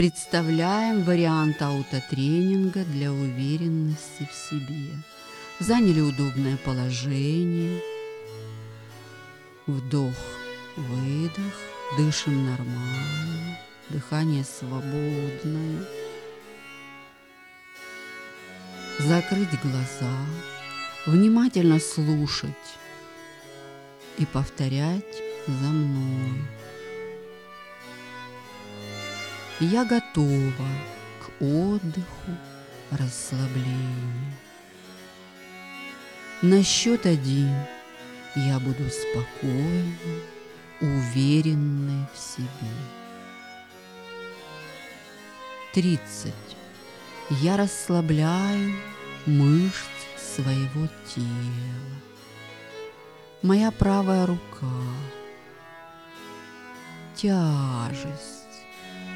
Представляем вариант аутотренинга для уверенности в себе. Заняли удобное положение. Вдох, выдох. Дышим нормально. Дыхание свободное. Закрыть глаза. Внимательно слушать и повторять за мной. Я готова к отдыху, расслаблению. На счет один я буду спокойной, уверенной в себе. Тридцать. Я расслабляю мышцы своего тела. Моя правая рука. Тяжесть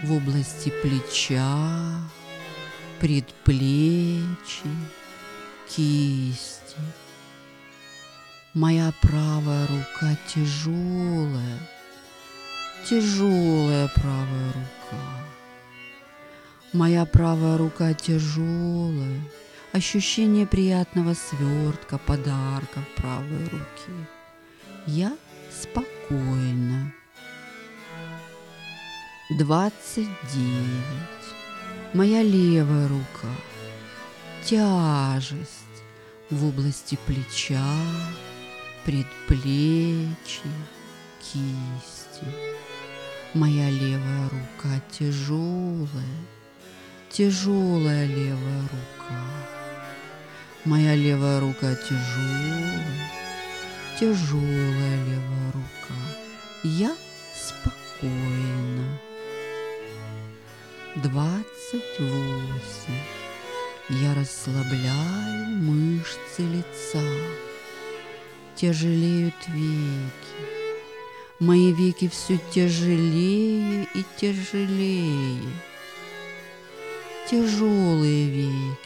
в области плеча, предплечья, кисти. Моя правая рука тяжелая, тяжелая правая рука. Моя правая рука тяжелая, ощущение приятного свертка, подарка в правой руке. Я спокойна. Двадцать девять. Моя левая рука. Тяжесть в области плеча, предплечья, кисти. Моя левая рука тяжелая, тяжелая левая рука. Моя левая рука тяжелая, тяжелая левая рука. Я спокойна двадцать восемь. Я расслабляю мышцы лица. Тяжелеют веки. Мои веки все тяжелее и тяжелее. Тяжелые веки.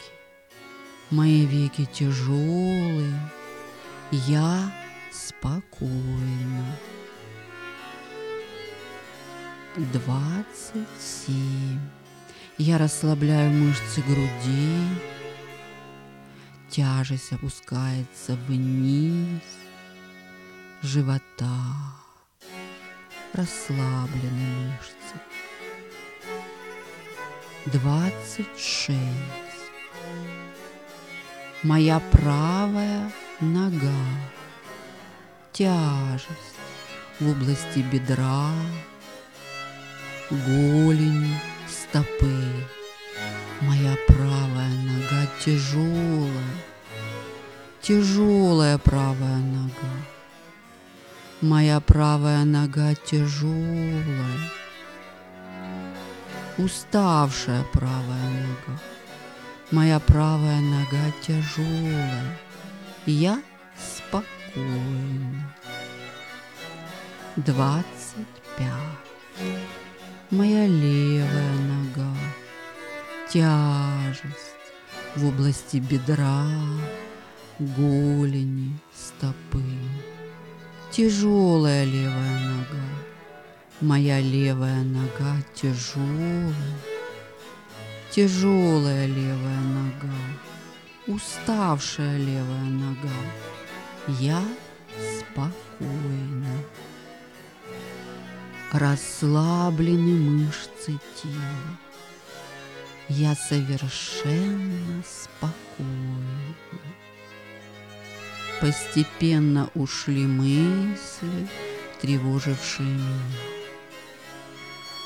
Мои веки тяжелые. Я спокойна. Двадцать семь. Я расслабляю мышцы груди, тяжесть опускается вниз, живота, расслаблены мышцы. Двадцать шесть. Моя правая нога, тяжесть в области бедра, голени, стопы. Моя правая нога тяжелая, тяжелая правая нога. Моя правая нога тяжелая, уставшая правая нога. Моя правая нога тяжелая. Я спокойна. Двадцать пять моя левая нога, тяжесть в области бедра, голени, стопы. Тяжелая левая нога, моя левая нога тяжелая, тяжелая левая нога, уставшая левая нога. Я спокойна расслаблены мышцы тела. Я совершенно спокойна. Постепенно ушли мысли, тревожившие меня.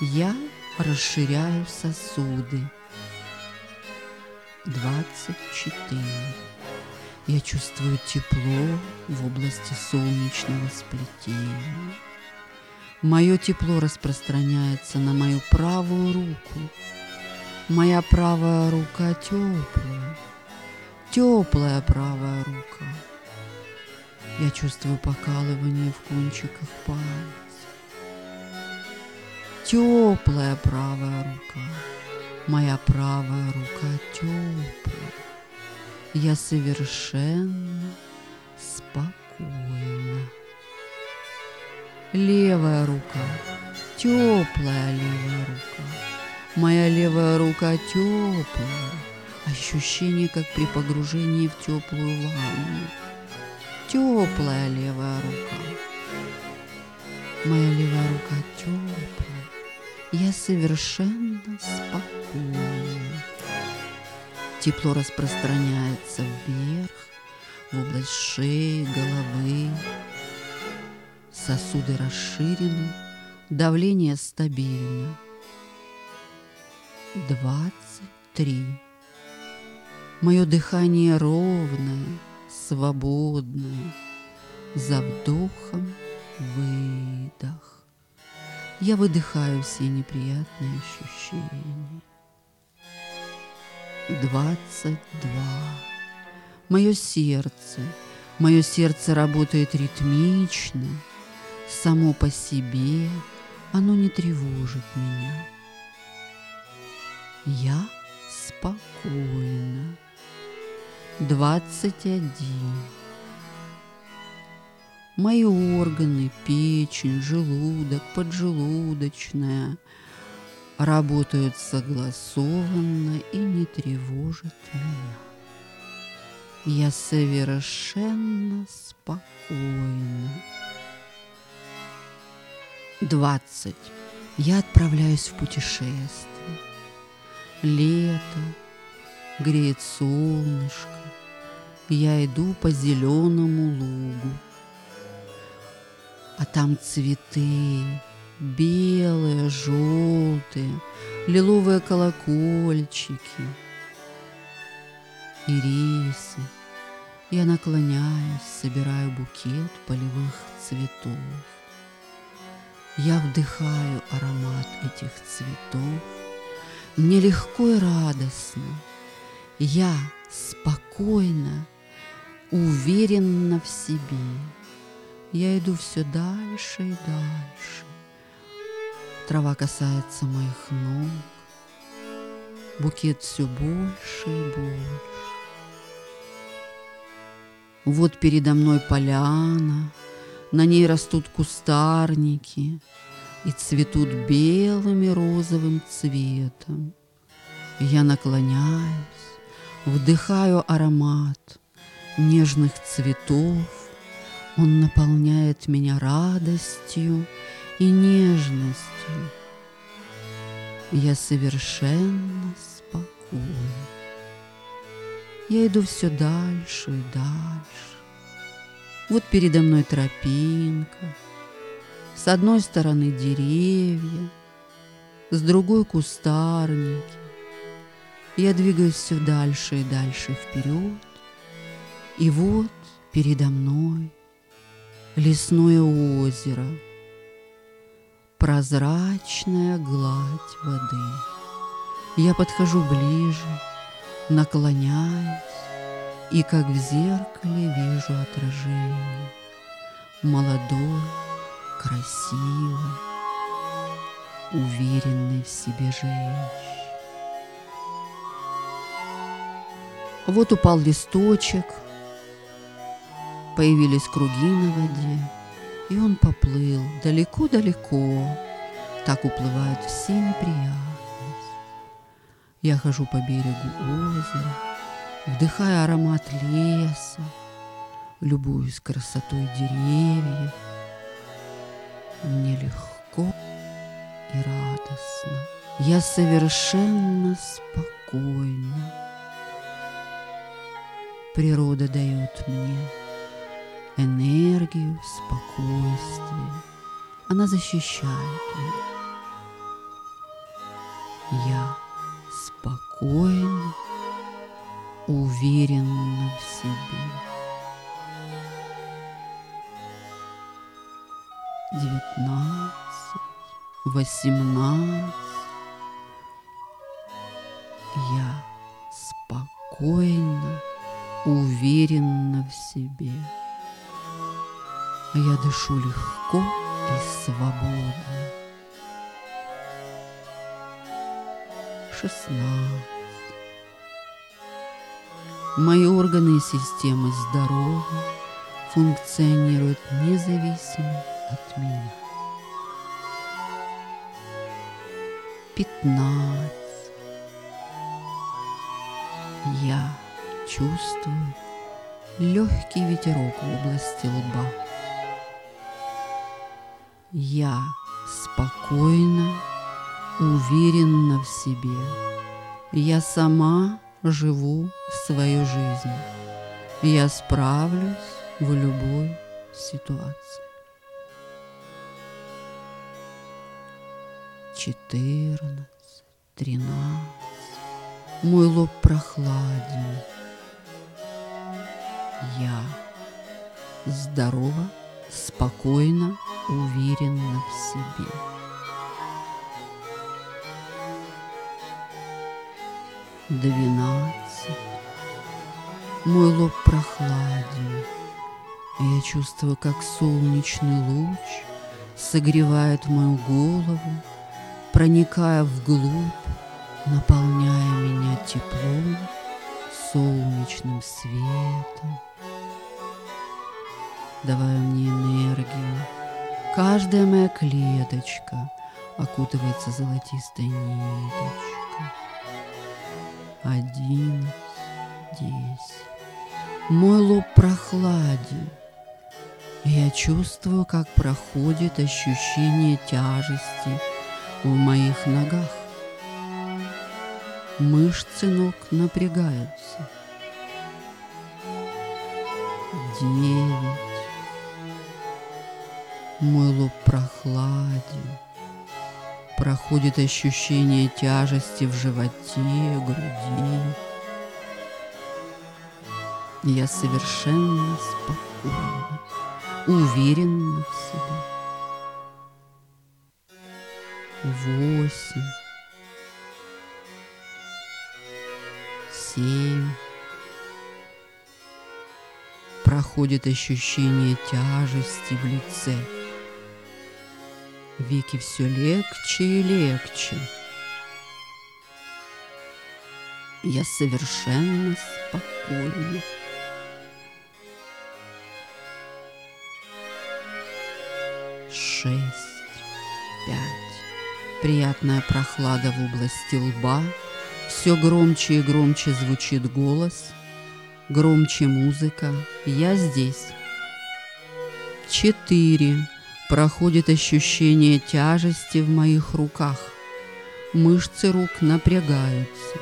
Я расширяю сосуды. 24. Я чувствую тепло в области солнечного сплетения. Мое тепло распространяется на мою правую руку. Моя правая рука теплая, теплая правая рука. Я чувствую покалывание в кончиках пальцев. Теплая правая рука. Моя правая рука теплая. Я совершенно спокойна левая рука, теплая левая рука. Моя левая рука теплая, ощущение, как при погружении в теплую ванну. Теплая левая рука. Моя левая рука теплая. Я совершенно спокойна. Тепло распространяется вверх, в область шеи, головы. Сосуды расширены, давление стабильно. Двадцать три. Мое дыхание ровное, свободное. За вдохом выдох. Я выдыхаю все неприятные ощущения. Двадцать два. Мое сердце, мое сердце работает ритмично, само по себе, оно не тревожит меня. Я спокойна. Двадцать один. Мои органы, печень, желудок, поджелудочная работают согласованно и не тревожат меня. Я совершенно спокойна. Двадцать. Я отправляюсь в путешествие лето, греет солнышко, я иду по зеленому лугу. А там цветы, белые, желтые, лиловые колокольчики, ирисы. Я наклоняюсь, собираю букет полевых цветов. Я вдыхаю аромат этих цветов, мне легко и радостно. Я спокойно, уверенно в себе. Я иду все дальше и дальше. Трава касается моих ног. Букет все больше и больше. Вот передо мной поляна, на ней растут кустарники — и цветут белым и розовым цветом. Я наклоняюсь, вдыхаю аромат нежных цветов, он наполняет меня радостью и нежностью. Я совершенно спокойна. Я иду все дальше и дальше. Вот передо мной тропинка, с одной стороны деревья, с другой кустарники. Я двигаюсь все дальше и дальше вперед. И вот передо мной лесное озеро, прозрачная гладь воды. Я подхожу ближе, наклоняюсь, и как в зеркале вижу отражение. Молодой, красивой, уверенной в себе женщине. Вот упал листочек, появились круги на воде, и он поплыл далеко-далеко. Так уплывают все неприятности. Я хожу по берегу озера, вдыхая аромат леса, любуюсь красотой деревьев, мне легко и радостно. Я совершенно спокойна. Природа дает мне энергию, спокойствие. Она защищает меня. Я спокойна, уверена в себе. девятнадцать, восемнадцать. Я спокойно, уверенно в себе. А я дышу легко и свободно. Шестнадцать. Мои органы и системы здоровы, функционируют независимо от меня. пятнадцать. Я чувствую легкий ветерок в области лба. Я спокойно, уверенно в себе. Я сама живу свою жизнь. Я справлюсь в любой ситуации. Четырнадцать, тринадцать. Мой лоб прохладен. Я здорова, спокойно, уверенно в себе. Двенадцать. Мой лоб прохладен. Я чувствую, как солнечный луч согревает мою голову, проникая вглубь, наполняя меня теплом, солнечным светом, давая мне энергию. Каждая моя клеточка окутывается золотистой ниточкой. Одиннадцать, десять. Мой лоб прохладен. Я чувствую, как проходит ощущение тяжести в моих ногах. Мышцы ног напрягаются. Девять. Мой лоб прохладен. Проходит ощущение тяжести в животе, груди. Я совершенно спокойна, уверена в себе. Восемь. Семь. Проходит ощущение тяжести в лице. Веки все легче и легче. Я совершенно спокойна. Шесть, пять. Приятная прохлада в области лба. Все громче и громче звучит голос. Громче музыка. Я здесь. Четыре. Проходит ощущение тяжести в моих руках. Мышцы рук напрягаются.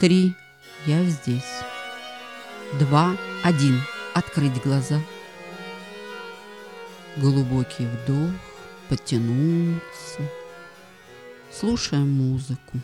Три. Я здесь. Два. Один. Открыть глаза. Глубокий вдох. Потянуться. Слушаем музыку.